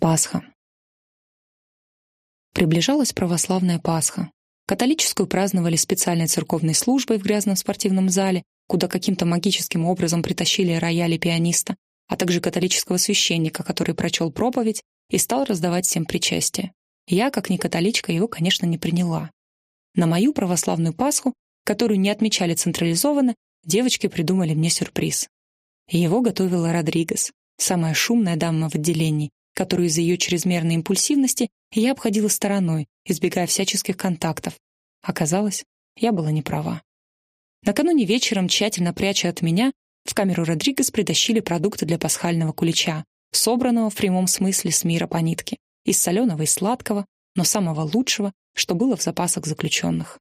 Пасха. Приближалась православная Пасха. Католическую праздновали специальной церковной службой в грязном спортивном зале, куда каким-то магическим образом притащили рояли пианиста, а также католического священника, который прочел проповедь и стал раздавать всем причастие. Я, как не католичка, его, конечно, не приняла. На мою православную Пасху, которую не отмечали централизованно, девочки придумали мне сюрприз. Его готовила Родригес, самая шумная дама в отделении, которую из-за ее чрезмерной импульсивности я обходила стороной, избегая всяческих контактов. Оказалось, я была не права. Накануне вечером, тщательно пряча от меня, в камеру Родригес притащили продукты для пасхального кулича, собранного в прямом смысле с мира по нитке, из соленого и сладкого, но самого лучшего, что было в запасах заключенных.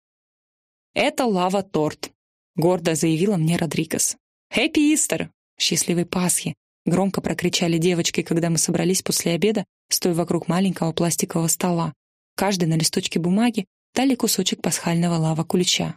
«Это лава-торт», — гордо заявила мне Родригес. «Хэппи Истер!» «Счастливой Пасхи!» Громко прокричали девочки, когда мы собрались после обеда, стоя вокруг маленького пластикового стола. Каждый на листочке бумаги дали кусочек пасхального лава-кулича.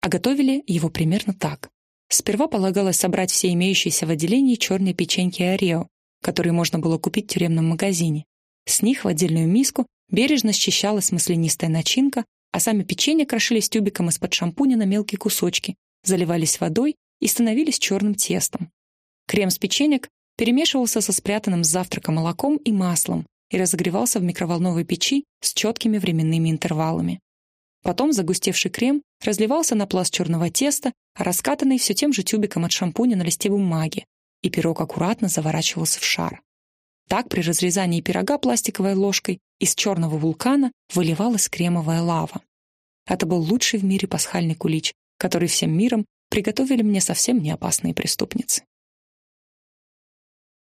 А готовили его примерно так. Сперва полагалось собрать все имеющиеся в отделении черные печеньки Орео, которые можно было купить в тюремном магазине. С них в отдельную миску бережно счищалась маслянистая начинка, а сами печенья крошились тюбиком из-под шампуня на мелкие кусочки, заливались водой и становились черным тестом. Крем с печенек перемешивался со спрятанным с завтрака молоком и маслом и разогревался в микроволновой печи с четкими временными интервалами. Потом загустевший крем разливался на пласт черного теста, раскатанный все тем же тюбиком от шампуня на листе бумаги, и пирог аккуратно заворачивался в шар. Так при разрезании пирога пластиковой ложкой из черного вулкана выливалась кремовая лава. Это был лучший в мире пасхальный кулич, который всем миром приготовили мне совсем не опасные преступницы.